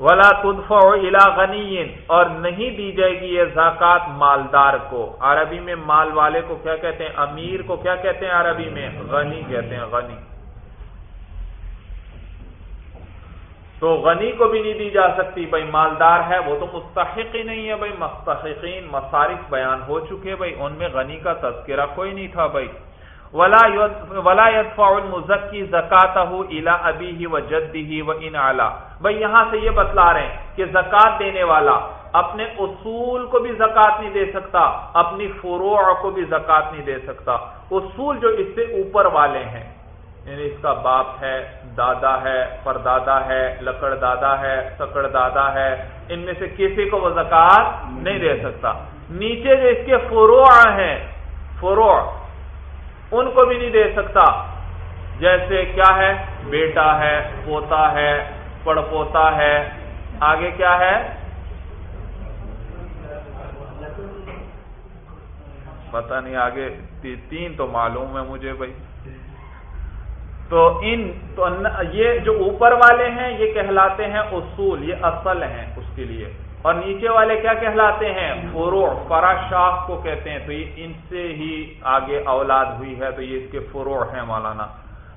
ولا تدفع الى غنی اور نہیں دی جائے گی یہ زکات مالدار کو۔ عربی میں مال والے کو کیا کہتے ہیں؟ امیر کو کیا کہتے ہیں عربی میں؟ غنی کہتے ہیں، غنی۔ تو غنی کو بھی نہیں دی جا سکتی۔ بھائی مالدار ہے، وہ تو مستحق ہی نہیں ہے بھائی۔ مستحقین مصارف بیان ہو چکے بھائی۔ ان میں غنی کا تذکرہ کوئی نہیں تھا بھائی۔ ولا يدفع المزکی زکاتہ الى ابیہ و جدہ و ان اعلی بھائی یہاں سے یہ بتلا رہے ہیں کہ زکات دینے والا اپنے اصول کو بھی زکات نہیں دے سکتا، اپنی فروع کو بھی زکات نہیں دے سکتا۔ اصول جو اس سے اوپر والے ہیں یعنی اس کا باپ ہے، دادا ہے، پردادا ہے، لکڑ دادا ہے، سکڑ دادا ہے، ان میں سے کسی کو وہ زکات نہیں دے سکتا۔ نیچے جو اس کے فروع ہیں، فروع ان کو بھی نہیں دے سکتا۔ جیسے کیا ہے؟ بیٹا ہے، پوتا ہے پڑ پوتا ہے۔ آگے کیا ہے؟ پتہ نہیں، آگے تین تو معلوم ہے مجھے بھائی۔ تو ان، تو یہ جو اوپر والے ہیں، یہ کہلاتے ہیں اصول، یہ اصل ہیں اس کے لیے۔ اور نیچے والے کیا کہلاتے ہیں؟ فروع فرا شاخ کو کہتے ہیں۔ تو یہ ان سے ہی آگے اولاد ہوئی ہے، تو یہ اس کے فروع ہیں مولانا۔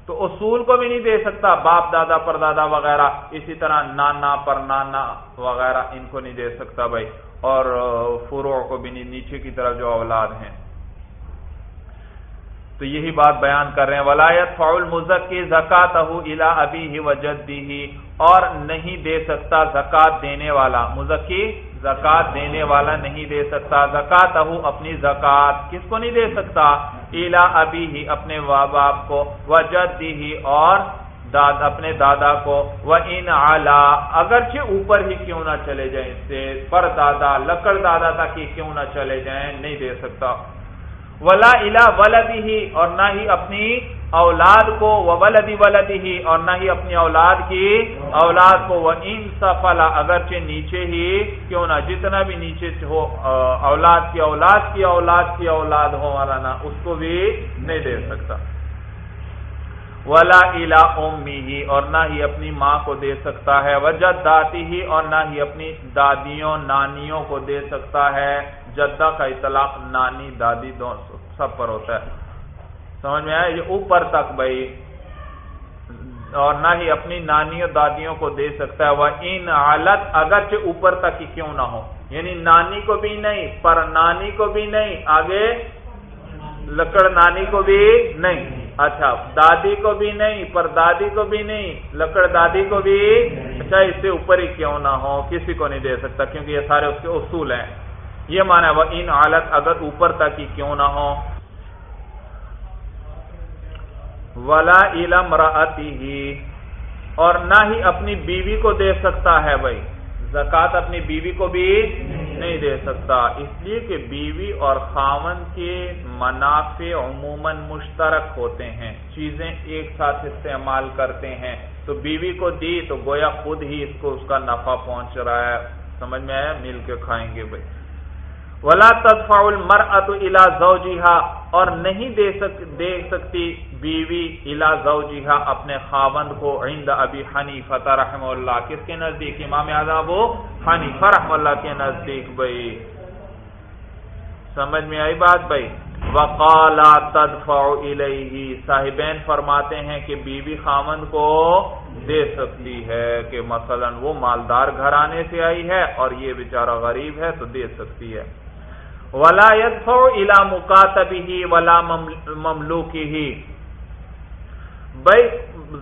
تو اصول کو بھی نہیں دے سکتا، باپ، دادا پر دادا وغیرہ۔ اسی طرح نانا پر نانا وغیرہ ان کو نہیں دے سکتا بھائی۔ اور فروع کو بھی نہیں، نیچے کی طرف جو اولاد ہیں۔ تو یہی بات بیان کر رہے ہیں۔ ولایت فاول مزک کی زکات الا ابھی ہی وجدی ہی اور نہیں دے سکتا زکات دینے والا۔ مزکی، زکات دینے والا نہیں دے سکتا۔ زکات اپنی زکات کس کو نہیں دے سکتا؟ الا ابھی ہی اپنے ماں باپ کو۔ وجدی ہی اور داد، اپنے دادا کو۔ وہ ان اعلی اگرچہ اوپر ہی کیوں نہ چلے جائیں۔ اس سے پر دادا، لکڑ دادا تک ہی کیوں نہ چلے جائیں۔ نہیں دے سکتا۔ ولا الا ولدی ہی اور نہ ہی اپنی اولاد کو ولدی ولدی ہی اور نہ ہی اپنی اولاد کی اولاد کو وہ ان سفلا اگرچہ نیچے ہی، کیوں نہ جتنا بھی نیچے ہو اولاد کی اولاد کی اولاد کی اولاد ہو مولانا اس کو بھی نہیں دے سکتا۔ ولا الا امی ہی اور نہ ہی اپنی ماں کو دے سکتا ہے۔ وجد داتی ہی اور نہ ہی اپنی دادیوں، نانیوں کو دے سکتا ہے۔ جدہ کا اطلاق، نانی دادی دونوں سب پر ہوتا ہے۔ سمجھ میں آیا؟ یہ اوپر تک بھائی۔ اور نہ ہی اپنی نانی دادیوں کو دے سکتا ہے۔ وہ ان حالت اگرچہ اوپر تک ہی کیوں نہ ہو۔ یعنی نانی کو بھی نہیں، پر نانی کو بھی نہیں۔ آگے، لکڑ نانی کو بھی نہیں۔ اچھا دادی کو بھی نہیں، پر دادی کو بھی نہیں، لکڑ دادی کو بھی اچھا اس سے اوپر ہی کیوں نہ ہو؟ کسی کو نہیں دے سکتا، کیونکہ یہ سارے اس کے اصول ہیں۔ یہ مانا وہ ان حالت اگر اوپر تک ہی کیوں نہ ہو۔ ولا علم ہی اور نہ ہی اپنی بیوی کو دے سکتا ہے بھائی۔ زکات اپنی بیوی کو بھی نہیں دے سکتا۔ اس لیے کہ بیوی اور خاون کے منافع عموماً مشترک ہوتے ہیں۔ چیزیں ایک ساتھ استعمال کرتے ہیں۔ تو بیوی کو دی تو گویا خود ہی اس کو اس کا نفع پہنچ رہا ہے۔ سمجھ میں آیا؟ مل کے کھائیں گے بھائی۔ ولا تدفع المرأة الى زوجها اور نہیں دے سک، دے سکتی بیوی الى زوجها اپنے خاوند کو عند ابی حنیفہ رحمہ اللہ۔ کس کے نزدیک؟ امام اعظم وہ حنیفہ رحمہ اللہ کے نزدیک بھائی۔ سمجھ میں آئی بات بھائی؟ وقالا تدفع الیہ صاحبین فرماتے ہیں کہ بیوی خاوند کو دے سکتی ہے کہ مثلا وہ مالدار گھرانے سے آئی ہے اور یہ بیچارہ غریب ہے تو دے سکتی ہے۔ ولا الا مکاتبی ہی ولا مملوکی ہی بھائی،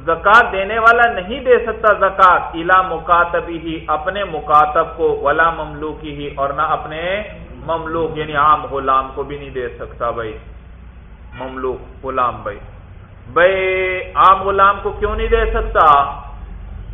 زکات دینے والا نہیں دے سکتا زکات الا مکاتبی ہی اپنے مکاتب کو، ولا مملوکی ہی اور نہ اپنے مملوک یعنی عام غلام کو بھی نہیں دے سکتا بھائی. مملوک، غلام بھائی. بھائی، عام غلام کو کیوں نہیں دے سکتا؟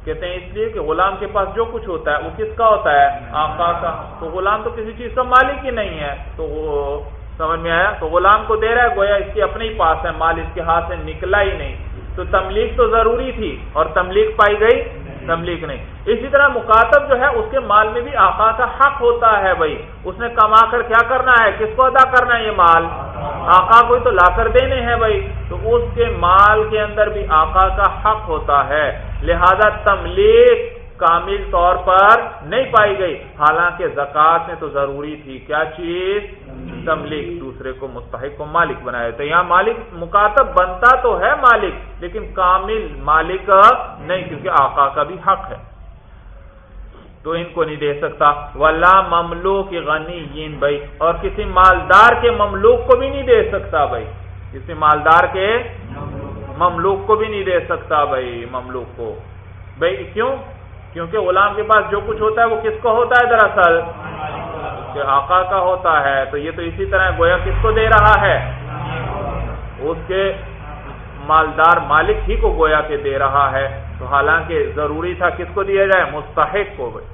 کہتے ہیں اس لیے کہ غلام کے پاس جو کچھ ہوتا ہے وہ کس کا ہوتا ہے؟ آقا کا۔ تو غلام تو کسی چیز کا مالک ہی نہیں ہے۔ تو وہ سمجھ میں آیا؟ تو غلام کو دے رہا ہے، گویا اس کے اپنے ہی پاس ہے، مال اس کے ہاتھ سے نکلا ہی نہیں۔ تو تملیغ تو ضروری تھی اور تملیغ پائی گئی؟ تملیغ نہیں۔ اسی طرح مکاتب جو ہے، اس کے مال میں بھی آقا کا حق ہوتا ہے بھائی۔ اس نے کما کر کیا کرنا ہے؟ کس کو ادا کرنا ہے یہ مال؟ آقا کو تو لا کر دینے ہیں بھائی۔ تو اس کے مال کے اندر بھی آقا کا حق ہوتا ہے۔ لہذا تملیغ کامل طور پر نہیں پائی گئی۔ حالانکہ زکات میں تو ضروری تھی۔ کیا چیز؟ تملیغ۔ دوسرے کو مستحق کو مالک بنایا۔ تو یہاں مالک مکاتب بنتا تو ہے مالک، لیکن کامل مالک نہیں، کیونکہ آقا کا بھی حق ہے۔ تو ان کو نہیں دے سکتا۔ ولا مملوک غنی بھائی۔ اور کسی مالدار کے مملوک کو بھی نہیں دے سکتا بھائی۔ کسی مالدار کے مملوک کو بھی نہیں دے سکتا بھائی، مملوک کو۔ بھائی، کیوں؟ کیونکہ غلام کے پاس جو کچھ ہوتا ہے وہ کس کو ہوتا ہے دراصل؟ کہ آقا کا ہوتا ہے۔ تو یہ تو اسی طرح گویا کس کو دے رہا ہے؟ اس کے مالدار مالک ہی کو گویا کے دے رہا ہے۔ تو حالانکہ ضروری تھا کس کو دیا جائے؟ مستحق کو۔ بھائی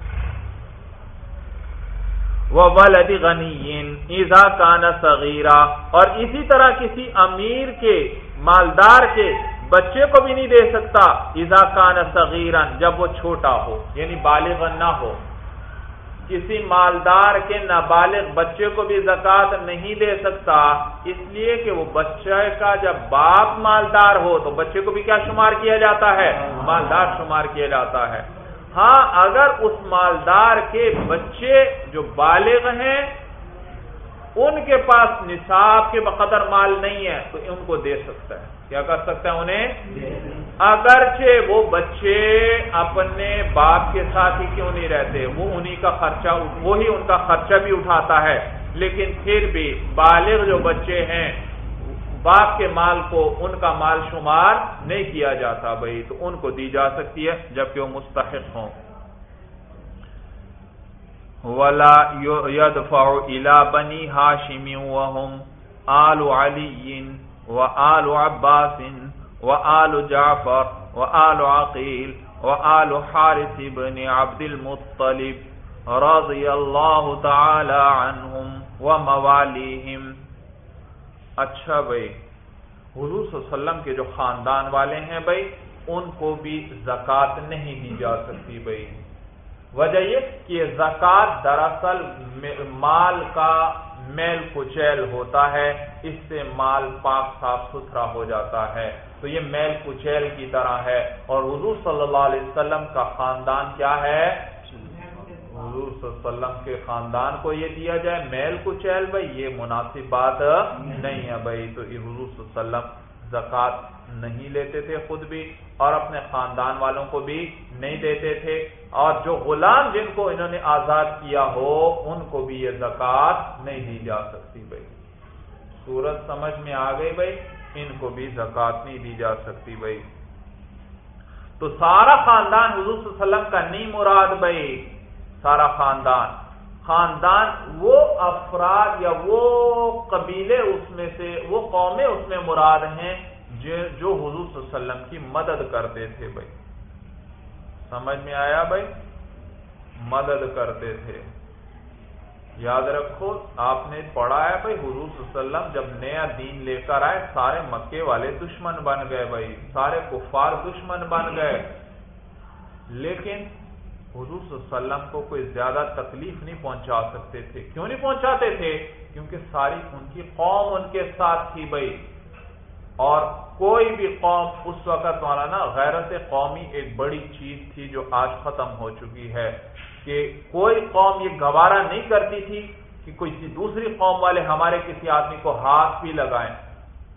ولدی غنی ایزا کان صغیرہ اور اسی طرح کسی امیر کے مالدار کے بچے کو بھی نہیں دے سکتا ایزا کان صغیرن جب وہ چھوٹا ہو یعنی بالغ نہ ہو۔ کسی مالدار کے نابالغ بچے کو بھی زکات نہیں دے سکتا، اس لیے کہ وہ بچے کا جب باپ مالدار ہو، تو بچے کو بھی کیا شمار کیا جاتا ہے؟ مالدار شمار کیا جاتا ہے۔ ہاں اگر اس مالدار کے بچے جو بالغ ہیں ان کے پاس نصاب کے بقدر مال نہیں ہے تو ان کو دے سکتا ہے۔ کیا کر سکتا ہے انہیں؟ اگرچہ وہ بچے اپنے باپ کے ساتھ ہی کیوں نہیں رہتے؟ وہ انہی کا خرچہ، وہی ان کا خرچہ بھی اٹھاتا ہے۔ لیکن پھر بھی بالغ جو بچے ہیں، باپ کے مال کو ان کا مال شمار نہیں کیا جاتا بھائی، تو ان کو دی جا سکتی ہے جبکہ وہ مستحق ہوں۔ ولا يدفع الى بني هاشم وهم آل علي وآل عباس وآل جعفر وآل عقيل وآل حارث بن عبد المطلب رضي الله تعالى عنهم ومواليهم. اچھا بھائی، حضور صلی اللہ علیہ وسلم کے جو خاندان والے ہیں بھائی، ان کو بھی زکات نہیں دی جا سکتی بھائی۔ وجہ یہ کہ زکات دراصل مال کا میل کچیل ہوتا ہے، اس سے مال پاک صاف ستھرا ہو جاتا ہے۔ تو یہ میل کچیل کی طرح ہے۔ اور حضور صلی اللہ علیہ وسلم کا خاندان کیا ہے؟ حضور صلی اللہ علیہ وسلم کے خاندان کو یہ دیا جائے، میل کو چہل بھائی، یہ مناسب بات نہیں ہے بھائی۔ تو یہ حضور صلی اللہ علیہ وسلم زکوٰۃ نہیں لیتے تھے خود بھی اور اپنے خاندان والوں کو بھی نہیں دیتے تھے اور جو غلام جن کو انہوں نے آزاد کیا ہو، ان کو بھی یہ زکوٰۃ نہیں دی جا سکتی بھائی۔ سورت سمجھ میں آ گئی بھائی، ان کو بھی زکوٰۃ نہیں دی جا سکتی بھائی۔ تو سارا خاندان حضور صلی اللہ علیہ وسلم کا نہیں مراد بھائی، سارا خاندان۔ خاندان، وہ افراد یا وہ قبیلے اس میں سے، وہ قومیں اس میں مراد ہیں جو حضور صلی اللہ علیہ وسلم کی مدد کرتے تھے بھائی۔ سمجھ میں آیا بھائی؟ مدد کرتے تھے۔ یاد رکھو، آپ نے پڑھا ہے بھائی، حضور صلی اللہ علیہ وسلم جب نیا دین لے کر آئے، سارے مکے والے دشمن بن گئے بھائی، سارے کفار دشمن بن گئے۔ لیکن حضور صلی اللہ علیہ وسلم کو کوئی زیادہ تکلیف نہیں پہنچا سکتے تھے۔ کیوں نہیں پہنچاتے تھے؟ کیونکہ ساری ان کی قوم ان کے ساتھ تھی بھائی۔ اور کوئی بھی قوم اس وقت والا نا غیرت قومی ایک بڑی چیز تھی جو آج ختم ہو چکی ہے۔ کہ کوئی قوم یہ گوارا نہیں کرتی تھی کہ کوئی دوسری قوم والے ہمارے کسی آدمی کو ہاتھ بھی لگائیں۔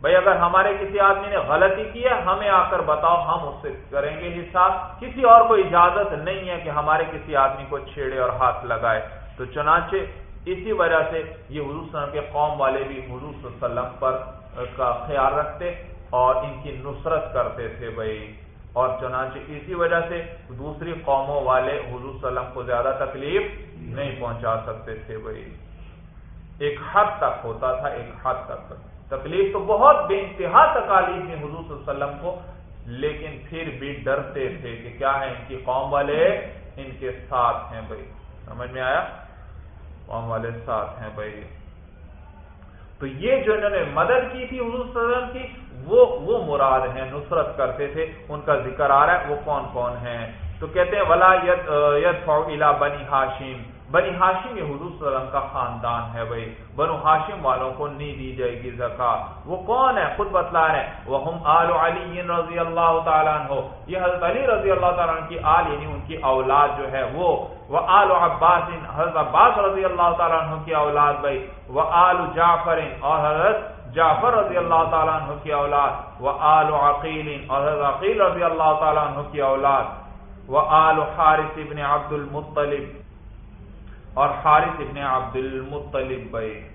بھائی اگر ہمارے کسی آدمی نے غلطی کی ہے، ہمیں آ کر بتاؤ، ہم اس سے کریں گے حساب۔ کسی اور کو اجازت نہیں ہے کہ ہمارے کسی آدمی کو چھیڑے اور ہاتھ لگائے۔ تو چنانچہ اسی وجہ سے یہ حضور صلی اللہ علیہ وسلم کے قوم والے بھی حضور صلی اللہ علیہ وسلم پر کا خیال رکھتے اور ان کی نصرت کرتے تھے بھائی۔ اور چنانچہ اسی وجہ سے دوسری قوموں والے حضور صلی اللہ علیہ وسلم کو زیادہ تکلیف نہیں پہنچا سکتے تھے بھائی۔ ایک حد تک ہوتا تھا، ایک حد تک۔ تکلیف تو بہت بے انتہا تکالیف ہیں حضور صلی اللہ علیہ وسلم کو، لیکن پھر بھی ڈرتے تھے کہ کیا ہے ان کی قوم والے؟ ان کے ساتھ ہیں بھائی۔ سمجھ میں آیا؟ قوم والے ساتھ ہیں بھائی۔ تو یہ جو انہوں نے مدد کی تھی حضور صلی اللہ علیہ وسلم کی، وہ وہ مراد ہیں، نصرت کرتے تھے۔ ان کا ذکر آ رہا ہے، وہ کون کون ہیں؟ تو کہتے ہیں، ولا ید بنی ہاشم بنی ہاشم یہ حضور صلی اللہ علیہ وسلم کا خاندان ہے بھائی۔ بنو ہاشم والوں کو نہیں دی جائے گی زکات۔ وہ کون ہے؟ خود بتلا رہے ہیں۔ وہ ہم آل علی رضی اللہ تعالیٰ عنہ۔ یہ حضرت علی رضی اللہ تعالیٰ عنہ کی آل یعنی ان کی اولاد جو ہے وہ۔ وہ آل عباس، حضرت عباس رضی اللہ تعالیٰ عنہ کی اولاد بھائی۔ وہ آل جعفر اور حضرت جعفر رضی اللہ تعالیٰ عنہ کی اولاد۔ وہ آل عقیل اور حضرت عقیل رضی اللہ تعالیٰ عنہ کی اولاد۔ وہ آل حارث ابن عبد المطلب اور حارث ابن عبد المطلب بھائی۔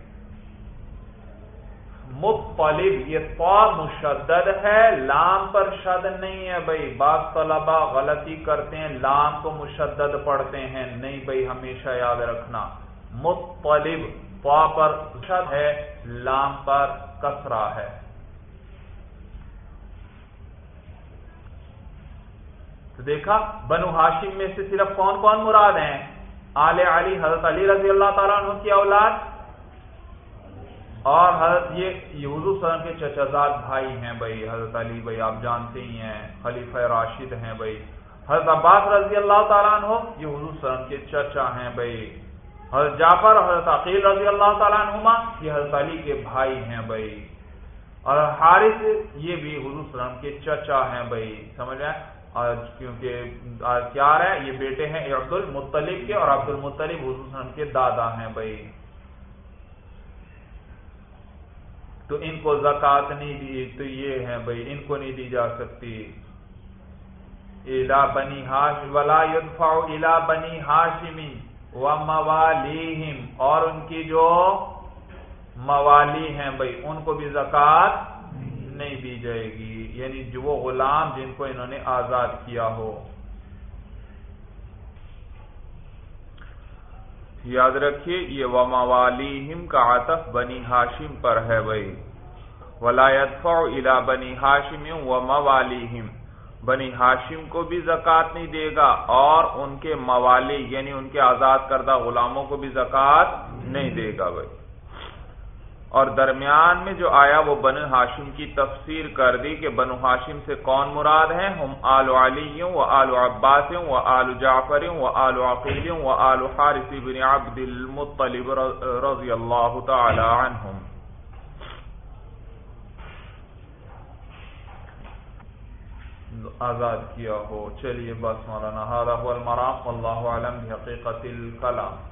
مطلب یہ تو مشدد ہے، لام پر شد نہیں ہے بھائی۔ بعض طلبہ غلطی کرتے ہیں، لام کو مشدد پڑھتے ہیں۔ نہیں بھائی، ہمیشہ یاد رکھنا۔ مطلب تو پر شد ہے، لام پر کسرا ہے۔ تو دیکھا، بنو ہاشم میں سے صرف کون کون مراد ہیں؟ آل علی، حضرت علی رضی اللہ تعالیٰ عنہ کی اولاد۔ اور حضرت یہ حضور وسلم کے چچازاد بھائی ہیں بھائی، حضرت علی بھائی، آپ جانتے ہی ہیں، خلیفہ راشد ہیں بھائی۔ حضرت عباس رضی اللہ تعالیٰ عنہ یہ حضور وسلم کے چچا ہیں بھائی۔ حضرت جعفر، حضرت عقیل رضی اللہ تعالیٰ عنہما یہ حضرت علی کے بھائی ہیں بھائی۔ اور حارث یہ بھی حضور وسلم کے چچا ہیں بھائی، سمجھ رہے ہیں؟ کیونکہ کیا رہے یہ بیٹے ہیں عبد المطلب کے اور عبد المطلب حضور وسلم کے دادا ہیں بھائی۔ تو ان کو زکات نہیں دی، تو یہ ہے بھائی، ان کو نہیں دی جا سکتی۔ الا بنی ہاش ولا یدفع الا بنی ہاشمی و موالیہم اور ان کی جو موالی ہیں بھائی، ان کو بھی زکات نہیں دی جائے گی۔ یعنی جو وہ غلام جن کو انہوں نے آزاد کیا ہو۔ یاد رکھیے، یہ وموالیم کا عطف بنی ہاشم پر ہے بھائی۔ ولایت الا بنی ہاشم و موالیم بنی ہاشم کو بھی زکوٰۃ نہیں دے گا اور ان کے موالی یعنی ان کے آزاد کردہ غلاموں کو بھی زکوٰۃ نہیں دے گا بھائی۔ اور درمیان میں جو آیا وہ بن ہاشم کی تفسیر کر دی کہ بنو ہاشم سے کون مراد ہیں؟ ہم آل علی و آل عباس و آل جعفر و آل عقیل و آل حارث بن عبد المطلب رضی اللہ تعالی عنہم. آزاد کیا ہو، چلیے بس مولانا هذا هو المرام والله اعلم بحقیقت الکلام.